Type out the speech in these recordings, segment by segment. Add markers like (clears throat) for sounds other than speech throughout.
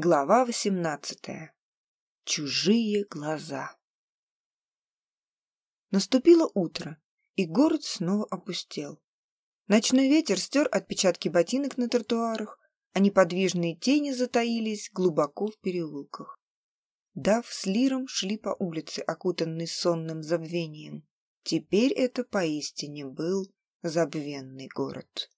Глава восемнадцатая. Чужие глаза. Наступило утро, и город снова опустел. Ночной ветер стер отпечатки ботинок на тротуарах, а неподвижные тени затаились глубоко в переулках. Дав с Лиром шли по улице, окутанной сонным забвением. Теперь это поистине был забвенный город.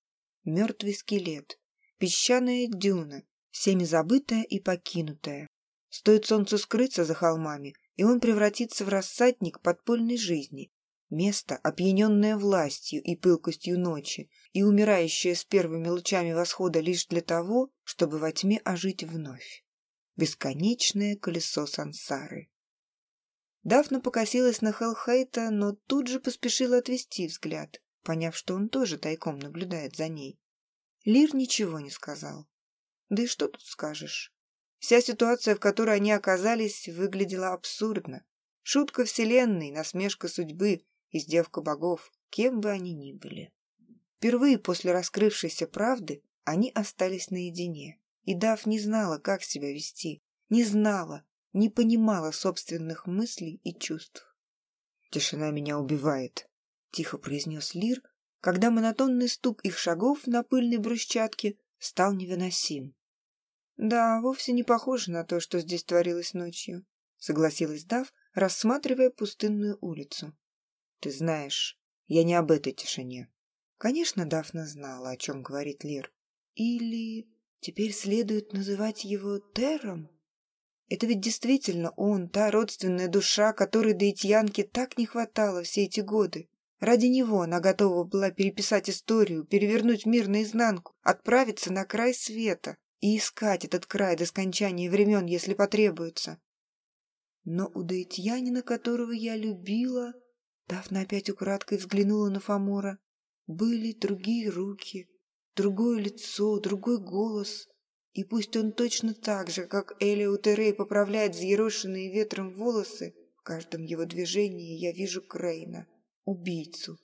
Мертвый скелет, песчаная дюна, всеми забытая и покинутая. Стоит солнцу скрыться за холмами, и он превратится в рассадник подпольной жизни, место, опьяненное властью и пылкостью ночи, и умирающее с первыми лучами восхода лишь для того, чтобы во тьме ожить вновь. Бесконечное колесо сансары. Дафна покосилась на Хелхейта, но тут же поспешила отвести взгляд, поняв, что он тоже тайком наблюдает за ней. Лир ничего не сказал. Да и что тут скажешь? Вся ситуация, в которой они оказались, выглядела абсурдно. Шутка вселенной, насмешка судьбы, издевка богов, кем бы они ни были. Впервые после раскрывшейся правды они остались наедине. И Дав не знала, как себя вести, не знала, не понимала собственных мыслей и чувств. «Тишина меня убивает», — тихо произнес Лир, когда монотонный стук их шагов на пыльной брусчатке стал невыносим. «Да, вовсе не похоже на то, что здесь творилось ночью», — согласилась Дав, рассматривая пустынную улицу. «Ты знаешь, я не об этой тишине». Конечно, Дафна знала, о чем говорит Лир. Или теперь следует называть его Тером? Это ведь действительно он, та родственная душа, которой Дейтьянке так не хватало все эти годы. Ради него она готова была переписать историю, перевернуть мир наизнанку, отправиться на край света и искать этот край до скончания времен, если потребуется. Но у Даитьянина, которого я любила, Дафна опять украдкой взглянула на Фомора, были другие руки, другое лицо, другой голос. И пусть он точно так же, как Элио Терей поправляет взъерошенные ветром волосы, в каждом его движении я вижу Крейна, убийцу.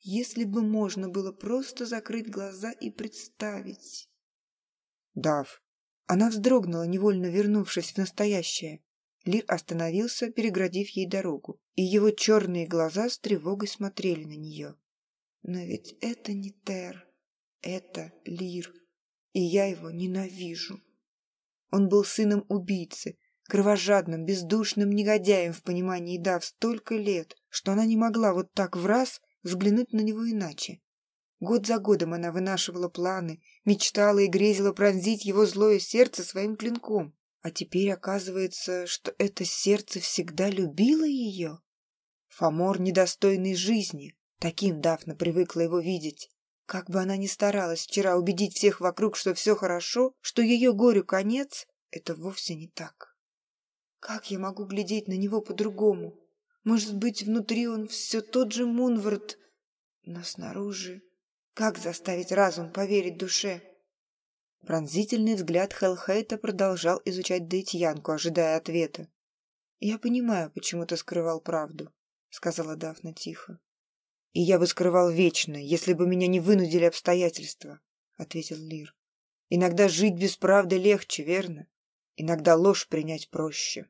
Если бы можно было просто закрыть глаза и представить... Дав. Она вздрогнула, невольно вернувшись в настоящее. Лир остановился, переградив ей дорогу, и его черные глаза с тревогой смотрели на нее. Но ведь это не Тер, это Лир, и я его ненавижу. Он был сыном убийцы, кровожадным, бездушным негодяем в понимании Дав столько лет, что она не могла вот так в раз взглянуть на него иначе. Год за годом она вынашивала планы, мечтала и грезила пронзить его злое сердце своим клинком. А теперь оказывается, что это сердце всегда любило ее. Фомор недостойный жизни. Таким Дафна привыкла его видеть. Как бы она ни старалась вчера убедить всех вокруг, что все хорошо, что ее горю конец, это вовсе не так. Как я могу глядеть на него по-другому? Может быть, внутри он все тот же Мунвард, но снаружи как заставить разум поверить душе? Пронзительный взгляд Хелхейта продолжал изучать Дейтьянку, ожидая ответа. «Я понимаю, почему ты скрывал правду», — сказала Дафна тихо. «И я бы скрывал вечно, если бы меня не вынудили обстоятельства», — ответил Лир. «Иногда жить без правды легче, верно? Иногда ложь принять проще».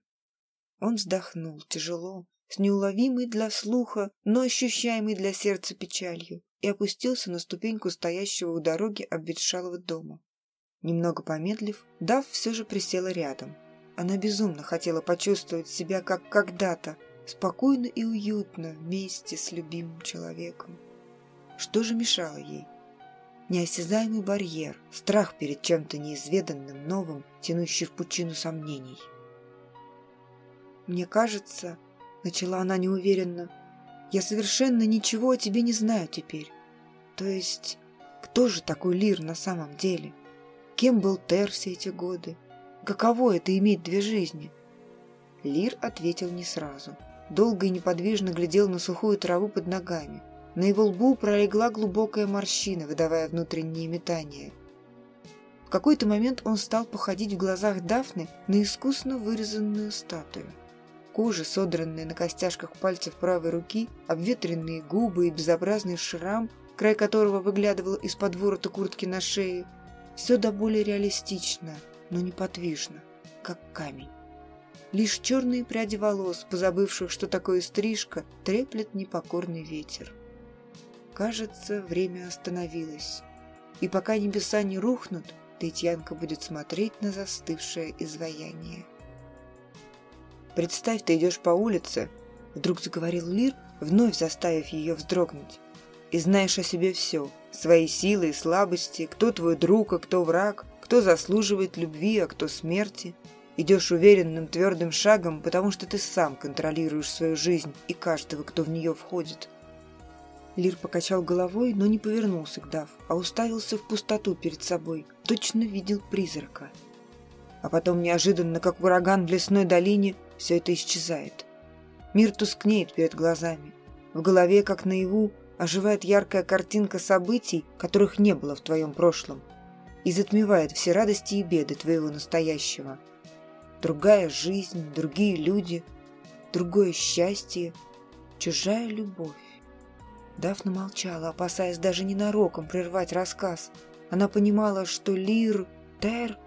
Он вздохнул тяжело, с неуловимой для слуха, но ощущаемой для сердца печалью и опустился на ступеньку стоящего у дороги обветшалого дома. Немного помедлив, Дав все же присела рядом. Она безумно хотела почувствовать себя как когда-то, спокойно и уютно вместе с любимым человеком. Что же мешало ей? Неосязаемый барьер, страх перед чем-то неизведанным, новым, тянущий в пучину сомнений. «Мне кажется», — начала она неуверенно, — «я совершенно ничего о тебе не знаю теперь. То есть, кто же такой Лир на самом деле? Кем был Тер все эти годы? Каково это иметь две жизни? Лир ответил не сразу. Долго и неподвижно глядел на сухую траву под ногами. На его лбу пролегла глубокая морщина, выдавая внутренние метания. В какой-то момент он стал походить в глазах Дафны на искусно вырезанную статую. Кожа, содранная на костяшках пальцев правой руки, обветренные губы и безобразный шрам край которого выглядывал из-под ворота куртки на шее, все до более реалистично, но неподвижно, как камень. Лишь черные пряди волос, позабывших, что такое стрижка, треплет непокорный ветер. Кажется, время остановилось. И пока небеса не рухнут, Татьянка будет смотреть на застывшее изваяние. «Представь, ты идешь по улице», — вдруг заговорил Лир, вновь заставив ее вздрогнуть. «И знаешь о себе все, свои силы и слабости, кто твой друг, а кто враг, кто заслуживает любви, а кто смерти. Идешь уверенным, твердым шагом, потому что ты сам контролируешь свою жизнь и каждого, кто в нее входит. Лир покачал головой, но не повернулся к Дав, а уставился в пустоту перед собой. Точно видел призрака. А потом неожиданно, как ураган в лесной долине, все это исчезает. Мир тускнеет перед глазами. В голове, как наяву, оживает яркая картинка событий, которых не было в твоем прошлом, и затмевает все радости и беды твоего настоящего. Другая жизнь, другие люди, другое счастье, чужая любовь. Дафна молчала, опасаясь даже ненароком прервать рассказ. Она понимала, что Лир, Тер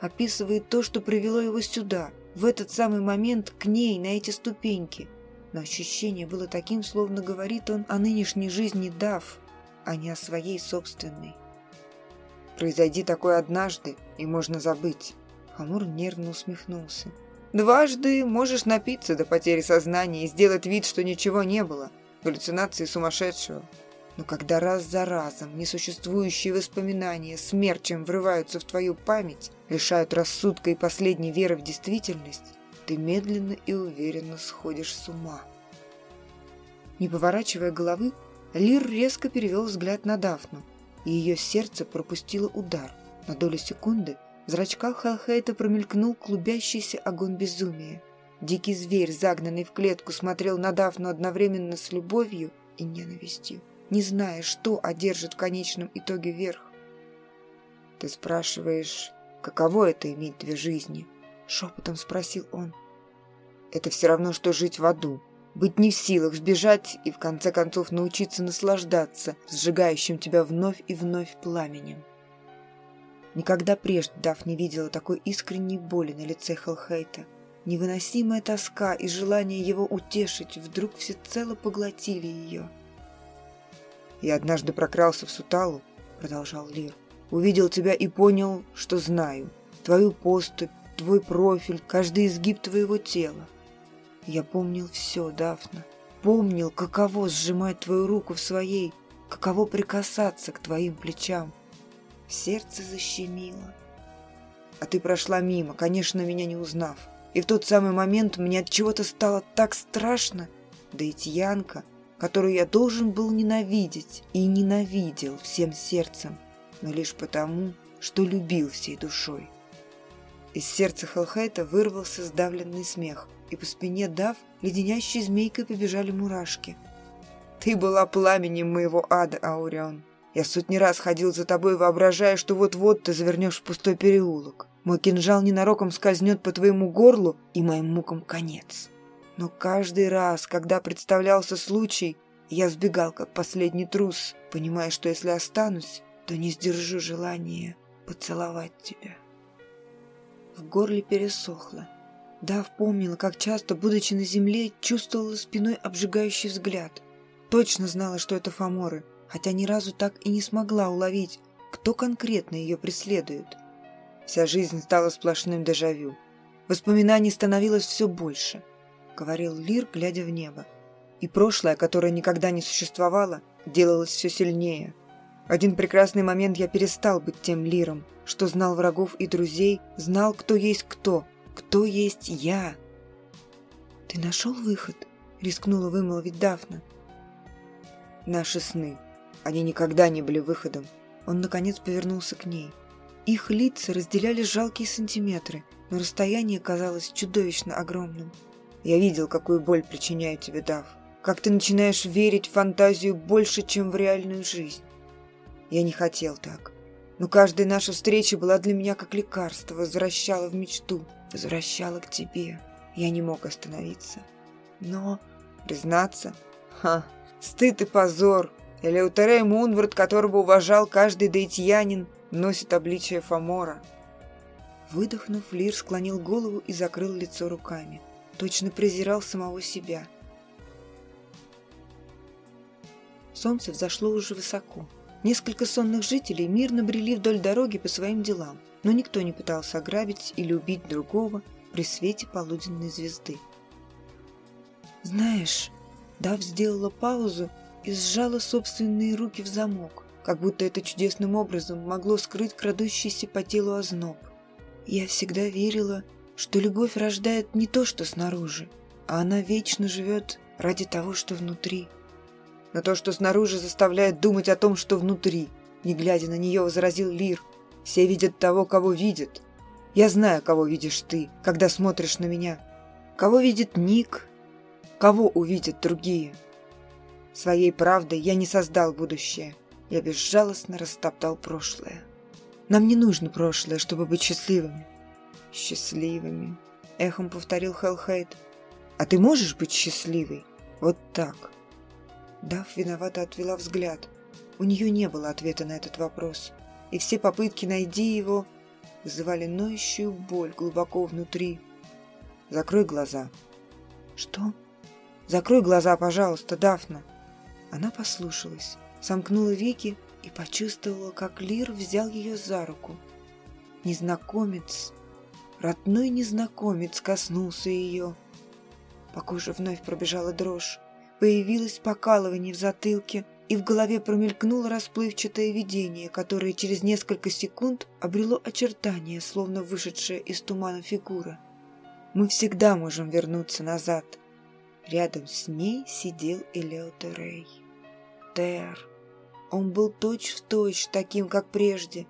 описывает то, что привело его сюда, в этот самый момент к ней, на эти ступеньки. Но ощущение было таким, словно говорит он о нынешней жизни Дав, а не о своей собственной. «Произойди такое однажды, и можно забыть». Хамур нервно усмехнулся. «Дважды можешь напиться до потери сознания и сделать вид, что ничего не было галлюцинации сумасшедшего. Но когда раз за разом несуществующие воспоминания смерчем врываются в твою память, лишают рассудка и последней веры в действительность, ты медленно и уверенно сходишь с ума. Не поворачивая головы, Лир резко перевел взгляд на Дафну, и ее сердце пропустило удар. На долю секунды в зрачках Хелхейта промелькнул клубящийся огонь безумия. Дикий зверь, загнанный в клетку, смотрел на Дафну одновременно с любовью и ненавистью, не зная, что одержит в конечном итоге верх. «Ты спрашиваешь, каково это иметь две жизни?» — шепотом спросил он. «Это все равно, что жить в аду, быть не в силах сбежать и в конце концов научиться наслаждаться сжигающим тебя вновь и вновь пламенем». Никогда прежде Даф не видела такой искренней боли на лице Хелхейта. Невыносимая тоска и желание его утешить вдруг всецело поглотили ее. «Я однажды прокрался в Суталу», — продолжал Лир. «Увидел тебя и понял, что знаю. Твою поступь, твой профиль, каждый изгиб твоего тела. Я помнил все, Дафна. Помнил, каково сжимать твою руку в своей, каково прикасаться к твоим плечам. Сердце защемило. А ты прошла мимо, конечно, меня не узнав. И в тот самый момент мне от чего-то стало так страшно, да и Тьянка, которую я должен был ненавидеть и ненавидел всем сердцем, но лишь потому, что любил всей душой. Из сердца Хелхайта вырвался сдавленный смех, и по спине Дав леденящей змейкой побежали мурашки. «Ты была пламенем моего ада, Аурион. Я сотни раз ходил за тобой, воображая, что вот-вот ты завернешь в пустой переулок. Мой кинжал ненароком скользнет по твоему горлу, и моим мукам конец. Но каждый раз, когда представлялся случай, я сбегал, как последний трус, понимая, что если останусь, то не сдержу желания поцеловать тебя. В горле пересохло. Дав помнила, как часто, будучи на земле, чувствовала спиной обжигающий взгляд. Точно знала, что это Фоморы, хотя ни разу так и не смогла уловить, кто конкретно ее преследует. Вся жизнь стала сплошным дежавю. Воспоминаний становилось все больше, говорил Лир, глядя в небо. И прошлое, которое никогда не существовало, делалось все сильнее. Один прекрасный момент я перестал быть тем Лиром, что знал врагов и друзей, знал, кто есть кто, кто есть я. «Ты нашел выход?» — рискнула вымолвить Дафна. «Наши сны. Они никогда не были выходом». Он, наконец, повернулся к ней. Их лица разделяли жалкие сантиметры, но расстояние казалось чудовищно огромным. Я видел, какую боль причиняю тебе, Дав. Как ты начинаешь верить в фантазию больше, чем в реальную жизнь. Я не хотел так. Но каждая наша встреча была для меня как лекарство, возвращала в мечту, возвращала к тебе. Я не мог остановиться. Но, признаться, ха, стыд и позор. Элеутерей Мунвард, которого уважал каждый дейтьянин, носит обличие Фомора. Выдохнув, Лир склонил голову и закрыл лицо руками. Точно презирал самого себя. Солнце взошло уже высоко. Несколько сонных жителей мирно брели вдоль дороги по своим делам, но никто не пытался ограбить или убить другого при свете полуденной звезды. «Знаешь...» Дав сделала паузу и сжала собственные руки в замок, как будто это чудесным образом могло скрыть крадущийся по телу озноб. Я всегда верила, что любовь рождает не то, что снаружи, а она вечно живет ради того, что внутри. Но то, что снаружи, заставляет думать о том, что внутри. Не глядя на нее, возразил Лир. Все видят того, кого видят. Я знаю, кого видишь ты, когда смотришь на меня. Кого видит Ник, кого увидят другие. Своей правдой я не создал будущее. Я безжалостно растоптал прошлое. Нам не нужно прошлое, чтобы быть счастливыми. Счастливыми, эхом повторил Хелхейт. А ты можешь быть счастливой? Вот так. Дав виновато отвела взгляд. У нее не было ответа на этот вопрос. И все попытки найти его вызывали ноющую боль глубоко внутри. «Закрой глаза». «Что?» «Закрой глаза, пожалуйста, Дафна». Она послушалась, сомкнула веки и почувствовала, как Лир взял ее за руку. Незнакомец, родной незнакомец коснулся ее. По коже вновь пробежала дрожь, появилось покалывание в затылке, и в голове промелькнуло расплывчатое видение, которое через несколько секунд обрело очертания, словно вышедшая из тумана фигура. Мы всегда можем вернуться назад. Рядом с ней сидел Элео Терей. Тер. Он был точь-в-точь точь таким, как прежде.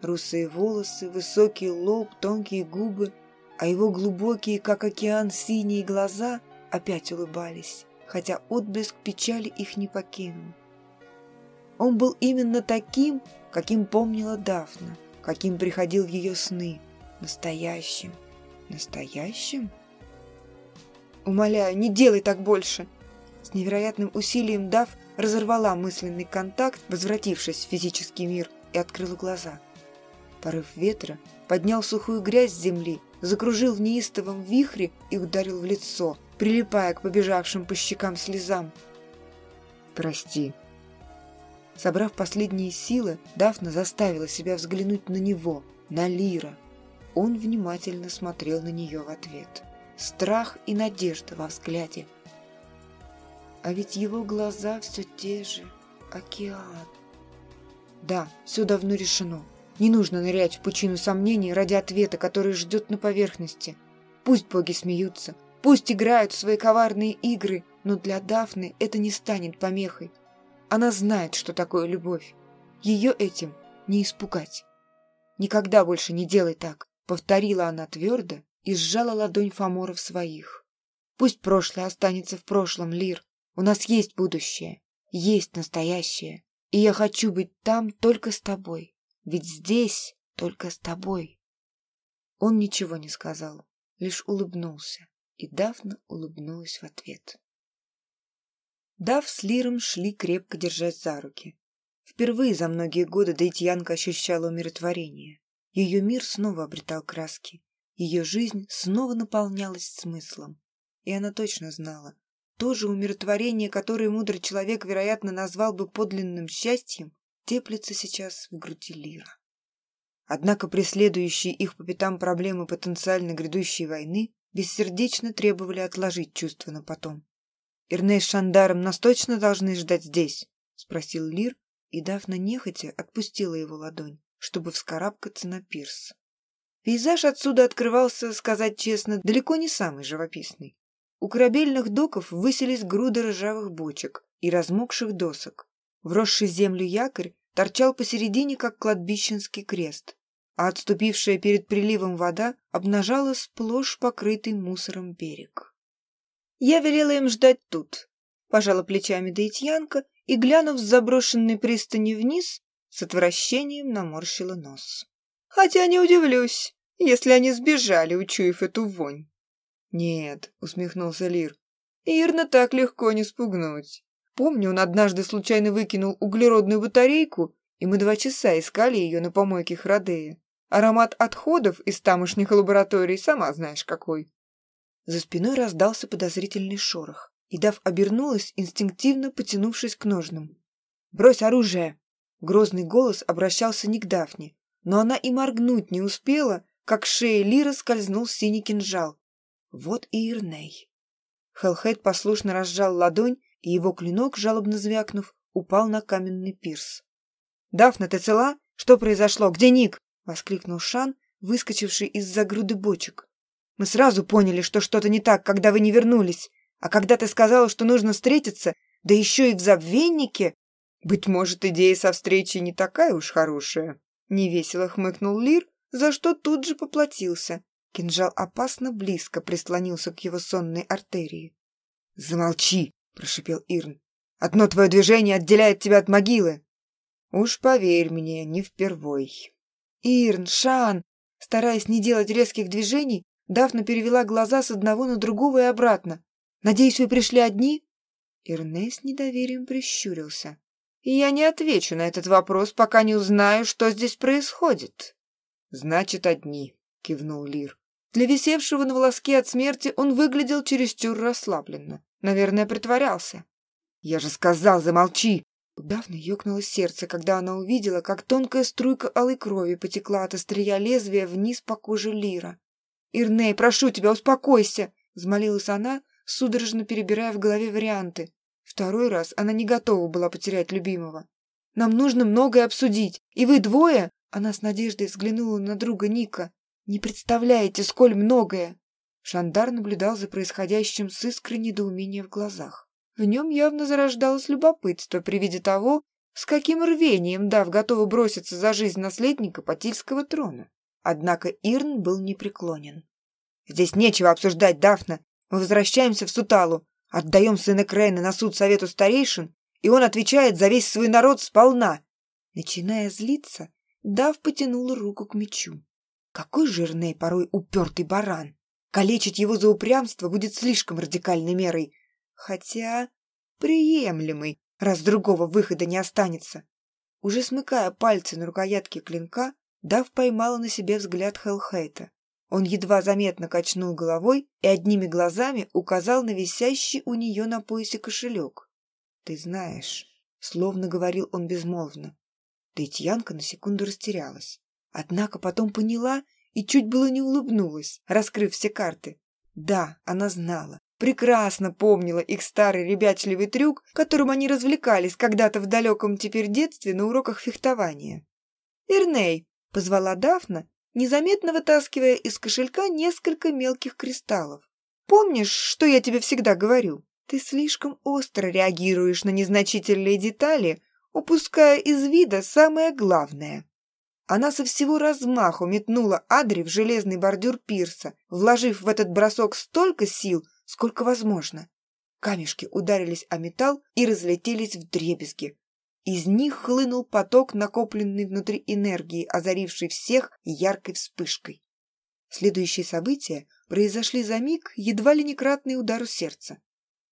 Русые волосы, высокий лоб, тонкие губы, а его глубокие, как океан, синие глаза опять улыбались, хотя отблеск печали их не покинул. Он был именно таким, каким помнила Дафна, каким приходил в ее сны, настоящим. Настоящим? «Умоляю, не делай так больше!» С невероятным усилием Дав разорвала мысленный контакт, возвратившись в физический мир, и открыла глаза. Порыв ветра поднял сухую грязь с земли, закружил в неистовом вихре и ударил в лицо, прилипая к побежавшим по щекам слезам. «Прости». Собрав последние силы, Дафна заставила себя взглянуть на него, на Лира. Он внимательно смотрел на нее в ответ. Страх и надежда во взгляде – а ведь его глаза все те же. Океан. Да, все давно решено. Не нужно нырять в пучину сомнений ради ответа, который ждет на поверхности. Пусть боги смеются, пусть играют в свои коварные игры, но для Дафны это не станет помехой. Она знает, что такое любовь. Ее этим не испугать. «Никогда больше не делай так», — повторила она твердо и сжала ладонь Фомора в своих. «Пусть прошлое останется в прошлом, Лир. У нас есть будущее, есть настоящее, и я хочу быть там только с тобой, ведь здесь только с тобой. Он ничего не сказал, лишь улыбнулся, и Дафна улыбнулась в ответ. Дав с Лиром шли крепко держась за руки. Впервые за многие годы Дейтьянка ощущала умиротворение. Ее мир снова обретал краски. Ее жизнь снова наполнялась смыслом. И она точно знала, то же умиротворение, которое мудрый человек, вероятно, назвал бы подлинным счастьем, теплится сейчас в груди Лира. Однако преследующие их по пятам проблемы потенциально грядущей войны бессердечно требовали отложить чувства на потом. «Ирней с Шандаром нас точно должны ждать здесь?» — спросил Лир, и Дафна нехотя отпустила его ладонь, чтобы вскарабкаться на пирс. Пейзаж отсюда открывался, сказать честно, далеко не самый живописный. У корабельных доков высились груды ржавых бочек и размокших досок. Вросший землю якорь торчал посередине, как кладбищенский крест, а отступившая перед приливом вода обнажала сплошь покрытый мусором берег. Я велела им ждать тут, пожала плечами Даитьянка и, глянув с заброшенной пристани вниз, с отвращением наморщила нос. Хотя не удивлюсь, если они сбежали, учуяв эту вонь. «Нет», — усмехнулся Лир, — «Ирна так легко не спугнуть. Помню, он однажды случайно выкинул углеродную батарейку, и мы два часа искали ее на помойке Храдея. Аромат отходов из тамошних лабораторий сама знаешь какой. За спиной раздался подозрительный шорох, и Дав обернулась, инстинктивно потянувшись к ножным. «Брось оружие!» Грозный голос обращался не к Дафне, но она и моргнуть не успела, как шея Лира скользнул синий кинжал. Вот и Ирней. Хеллхед послушно разжал ладонь, и его клинок, жалобно звякнув, упал на каменный пирс. «Дафна, ты цела? Что произошло? Где Ник?» — воскликнул Шан, выскочивший из-за груды бочек. «Мы сразу поняли, что что-то не так, когда вы не вернулись. А когда ты сказала, что нужно встретиться, да еще и в забвеннике...» «Быть может, идея со встречей не такая уж хорошая», — невесело хмыкнул Лир, за что тут же поплатился. Кинжал опасно близко прислонился к его сонной артерии. «Замолчи!» — прошипел Ирн. «Одно твое движение отделяет тебя от могилы!» «Уж поверь мне, не впервой!» «Ирн, Шан!» Стараясь не делать резких движений, Дафна перевела глаза с одного на другого и обратно. «Надеюсь, вы пришли одни?» Ирне с недоверием прищурился. «Я не отвечу на этот вопрос, пока не узнаю, что здесь происходит». «Значит, одни», — кивнул Лир. Для висевшего на волоске от смерти он выглядел чересчур расслабленно. Наверное, притворялся. «Я же сказал, замолчи!» У Дафны ёкнуло сердце, когда она увидела, как тонкая струйка алой крови потекла от острия лезвия вниз по коже Лира. «Ирней, прошу тебя, успокойся!» — взмолилась она, судорожно перебирая в голове варианты. Второй раз она не готова была потерять любимого. «Нам нужно многое обсудить, и вы двое...» Она с надеждой взглянула на друга Ника. Не представляете, сколь многое!» Шандар наблюдал за происходящим с искрой недоумения в глазах. В нем явно зарождалось любопытство при виде того, с каким рвением Дав готова броситься за жизнь наследника Патильского трона. Однако Ирн был непреклонен. «Здесь нечего обсуждать, Дафна. Мы возвращаемся в Суталу, отдаем сына Крейна на суд совету старейшин, и он отвечает за весь свой народ сполна». Начиная злиться, Дав потянул руку к мечу. Какой жирный порой упертый баран! Калечить его за упрямство будет слишком радикальной мерой. Хотя приемлемый, раз другого выхода не останется. Уже смыкая пальцы на рукоятке клинка, Дав поймала на себе взгляд Хелхейта. Он едва заметно качнул головой и одними глазами указал на висящий у нее на поясе кошелек. «Ты знаешь», — словно говорил он безмолвно. Таитьянка на секунду растерялась. Однако потом поняла и чуть было не улыбнулась, раскрыв все карты. Да, она знала, прекрасно помнила их старый ребячливый трюк, которым они развлекались когда-то в далеком теперь детстве на уроках фехтования. «Ирней!» — позвала Дафна, незаметно вытаскивая из кошелька несколько мелких кристаллов. «Помнишь, что я тебе всегда говорю? Ты слишком остро реагируешь на незначительные детали, упуская из вида самое главное. Она со всего размаху метнула Адри в железный бордюр пирса, вложив в этот бросок столько сил, сколько возможно. Камешки ударились о металл и разлетелись в дребезги. Из них хлынул поток, накопленный внутри энергии, озаривший всех яркой вспышкой. Следующие события произошли за миг, едва ли не кратный удару сердца.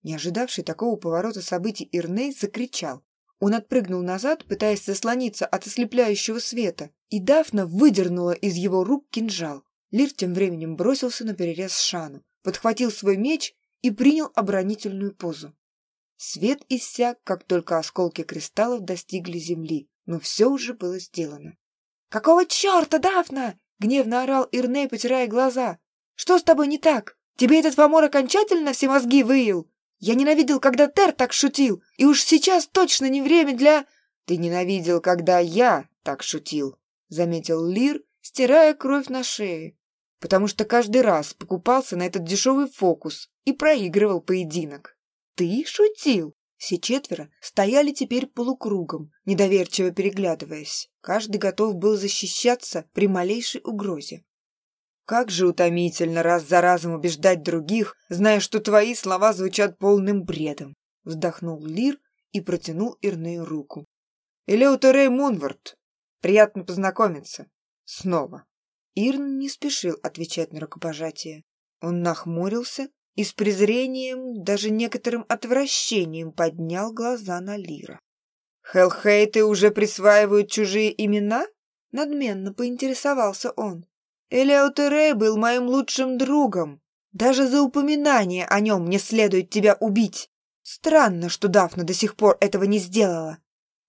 Не ожидавший такого поворота событий Ирней закричал. Он отпрыгнул назад, пытаясь заслониться от ослепляющего света, и Дафна выдернула из его рук кинжал. Лир тем временем бросился на перерез Шану, подхватил свой меч и принял оборонительную позу. Свет иссяк, как только осколки кристаллов достигли земли, но все уже было сделано. «Какого черта, Дафна?» — гневно орал Ирней, потирая глаза. «Что с тобой не так? Тебе этот фамор окончательно все мозги выел? Я ненавидел, когда Тер так шутил, и уж сейчас точно не время для...» «Ты ненавидел, когда я так шутил», — заметил Лир, стирая кровь на шее, потому что каждый раз покупался на этот дешевый фокус и проигрывал поединок. «Ты шутил?» Все четверо стояли теперь полукругом, недоверчиво переглядываясь. Каждый готов был защищаться при малейшей угрозе. Как же утомительно раз за разом убеждать других, зная, что твои слова звучат полным бредом. Вздохнул Лир и протянул Ирнею руку. Элеутерей Мунвард. Приятно познакомиться. Снова. Ирн не спешил отвечать на рукопожатие. Он нахмурился и с презрением, даже некоторым отвращением поднял глаза на Лира. «Хеллхейты уже присваивают чужие имена?» Надменно поинтересовался он. Элеутерей был моим лучшим другом. Даже за упоминание о нем мне следует тебя убить. Странно, что Дафна до сих пор этого не сделала.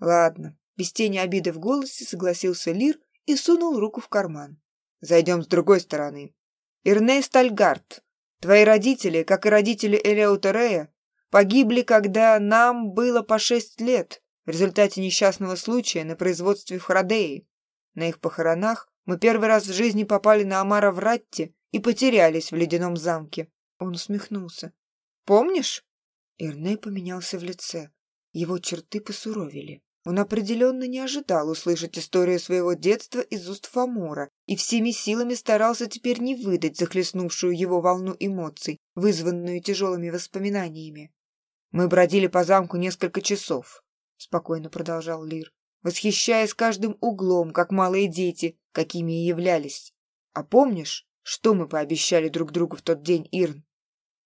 Ладно, без тени обиды в голосе согласился Лир и сунул руку в карман. Зайдем с другой стороны. Ирней Стальгард, твои родители, как и родители Элеутерея, погибли, когда нам было по шесть лет в результате несчастного случая на производстве в Храдее. На их похоронах мы первый раз в жизни попали на Амара в Ратте и потерялись в ледяном замке. Он усмехнулся. Помнишь? Ирней поменялся в лице. Его черты посуровили. Он определенно не ожидал услышать историю своего детства из уст Фомора и всеми силами старался теперь не выдать захлестнувшую его волну эмоций, вызванную тяжелыми воспоминаниями. «Мы бродили по замку несколько часов», — спокойно продолжал Лир, восхищаясь каждым углом, как малые дети, какими и являлись. «А помнишь, что мы пообещали друг другу в тот день, Ирн?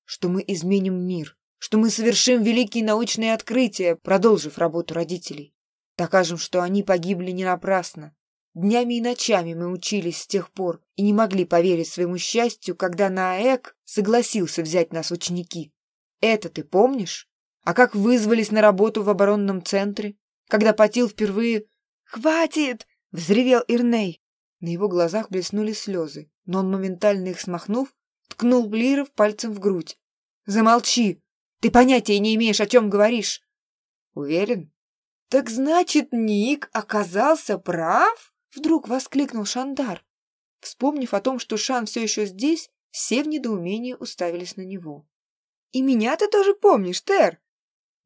Что мы изменим мир, что мы совершим великие научные открытия, продолжив работу родителей. Докажем, что они погибли не напрасно. Днями и ночами мы учились с тех пор и не могли поверить своему счастью, когда Наэк согласился взять нас ученики. Это ты помнишь? А как вызвались на работу в оборонном центре, когда Патил впервые... «Хватит!» — взревел Ирней. На его глазах блеснули слезы, но он, моментально их смахнув, ткнул Блиров пальцем в грудь. «Замолчи! Ты понятия не имеешь, о чем говоришь!» «Уверен?» «Так значит, Ник оказался прав?» — вдруг воскликнул Шандар. Вспомнив о том, что Шан все еще здесь, все в недоумении уставились на него. «И меня ты тоже помнишь, Тер?»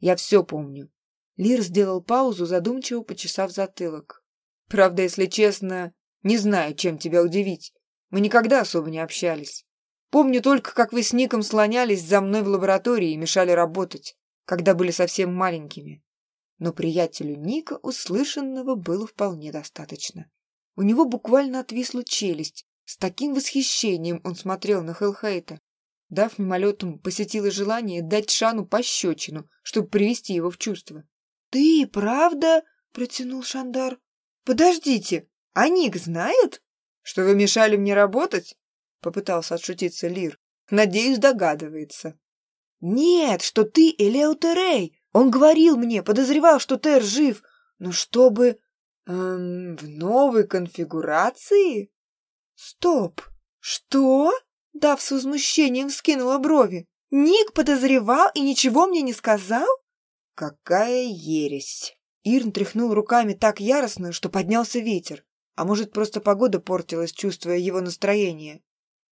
Я все помню. Лир сделал паузу, задумчиво почесав затылок. Правда, если честно, не знаю, чем тебя удивить. Мы никогда особо не общались. Помню только, как вы с Ником слонялись за мной в лаборатории и мешали работать, когда были совсем маленькими. Но приятелю Ника услышанного было вполне достаточно. У него буквально отвисла челюсть. С таким восхищением он смотрел на Хелхейта, Дав мимолетом посетило желание дать Шану пощечину, чтобы привести его в чувство. «Ты правда?» — протянул Шандар. «Подождите, а Ник знает?» «Что вы мешали мне работать?» — попытался отшутиться Лир. «Надеюсь, догадывается». «Нет, что ты Элеутерей. Он говорил мне, подозревал, что Тер жив. Но чтобы... Эм, в новой конфигурации?» «Стоп! Что?» Дав с возмущением вскинула брови. «Ник подозревал и ничего мне не сказал?» «Какая ересь!» Ирн тряхнул руками так яростно, что поднялся ветер. А может, просто погода портилась, чувствуя его настроение.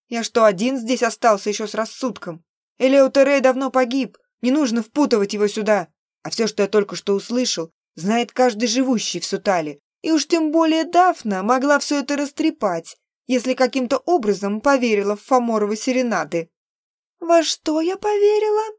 «Я что, один здесь остался еще с рассудком? Элеутерей давно погиб, не нужно впутывать его сюда. А все, что я только что услышал, знает каждый живущий в Сутале. И уж тем более Дафна могла все это растрепать, если каким-то образом поверила в Фоморовы серенады. Во что я поверила?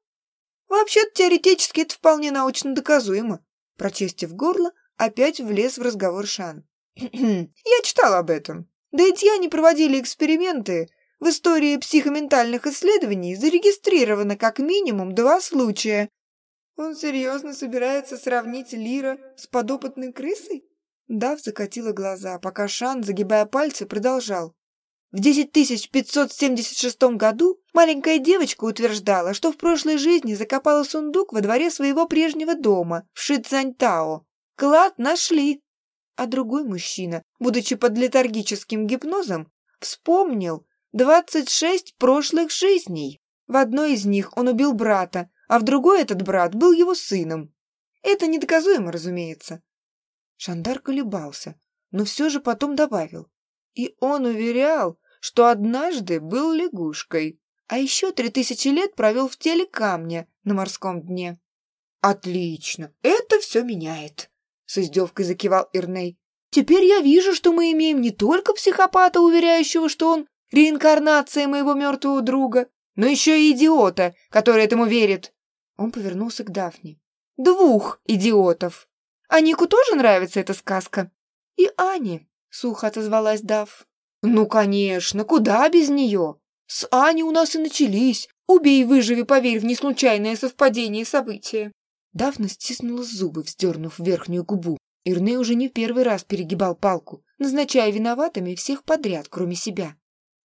Вообще-то теоретически это вполне научно доказуемо. Прочистив горло, опять влез в разговор Шан. (clears throat) Я читал об этом. Да и не проводили эксперименты. В истории психоментальных исследований зарегистрировано как минимум два случая. Он серьезно собирается сравнить Лира с подопытной крысой? Дав закатила глаза, пока Шан, загибая пальцы, продолжал. В 10576 году маленькая девочка утверждала, что в прошлой жизни закопала сундук во дворе своего прежнего дома в Шицзаньтао. Клад нашли. А другой мужчина, будучи под летаргическим гипнозом, вспомнил 26 прошлых жизней. В одной из них он убил брата, а в другой этот брат был его сыном. Это недоказуемо, разумеется. Шандар колебался, но все же потом добавил. И он уверял, что однажды был лягушкой, а еще три тысячи лет провел в теле камня на морском дне. «Отлично! Это все меняет!» — с издевкой закивал Ирней. «Теперь я вижу, что мы имеем не только психопата, уверяющего, что он реинкарнация моего мертвого друга, но еще и идиота, который этому верит!» Он повернулся к Дафне. «Двух идиотов!» А Нику тоже нравится эта сказка?» «И Ане», — сухо отозвалась Дав. «Ну, конечно, куда без нее? С Аней у нас и начались. Убей, выживи, поверь в неслучайное совпадение события». Дафна стиснула зубы, вздернув верхнюю губу. Ирны уже не в первый раз перегибал палку, назначая виноватыми всех подряд, кроме себя.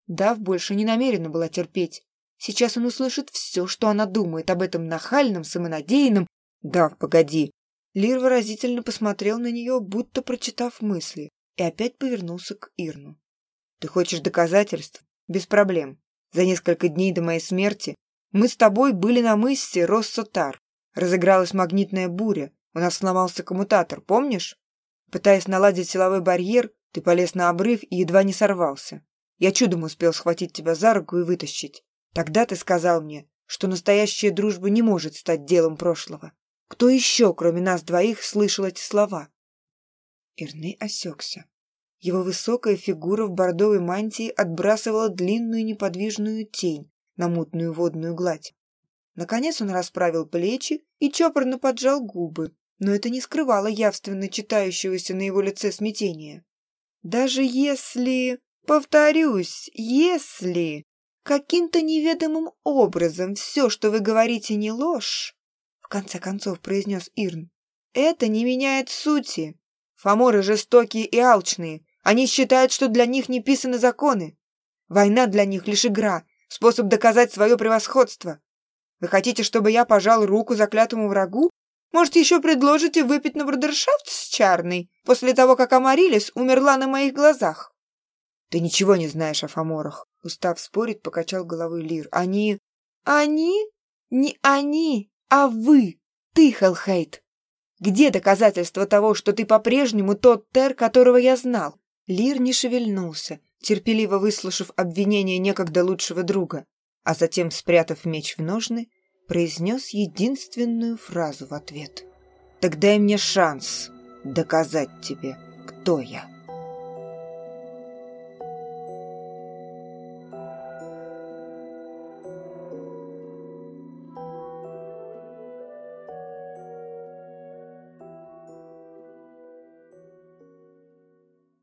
Дав больше не намерена была терпеть. Сейчас он услышит все, что она думает об этом нахальном, самонадеянном... Дав, погоди. Лир выразительно посмотрел на нее, будто прочитав мысли, и опять повернулся к Ирну. Ты хочешь доказательств? Без проблем. За несколько дней до моей смерти мы с тобой были на мысе Россотар. Разыгралась магнитная буря, у нас сломался коммутатор, помнишь? Пытаясь наладить силовой барьер, ты полез на обрыв и едва не сорвался. Я чудом успел схватить тебя за руку и вытащить. Тогда ты сказал мне, что настоящая дружба не может стать делом прошлого. Кто еще, кроме нас двоих, слышал эти слова?» Ирны осекся. Его высокая фигура в бордовой мантии отбрасывала длинную неподвижную тень на мутную водную гладь. Наконец он расправил плечи и чопорно поджал губы, но это не скрывало явственно читающегося на его лице смятения. «Даже если... Повторюсь, если каким-то неведомым образом все, что вы говорите, не ложь, в конце концов произнес Ирн, это не меняет сути. Фаморы жестокие и алчные. Они считают, что для них не писаны законы. Война для них лишь игра, способ доказать свое превосходство. Вы хотите, чтобы я пожал руку заклятому врагу? Может, еще предложите выпить на брудершафт с Чарной после того, как Амарилис умерла на моих глазах? Ты ничего не знаешь о Фоморах. Устав спорить, покачал головой Лир. Они... Они? Не они, а вы. Ты, Хелхейт. Где доказательства того, что ты по-прежнему тот Тер, которого я знал? Лир не шевельнулся, терпеливо выслушав обвинение некогда лучшего друга, а затем, спрятав меч в ножны, произнес единственную фразу в ответ. «Так дай мне шанс доказать тебе, кто я».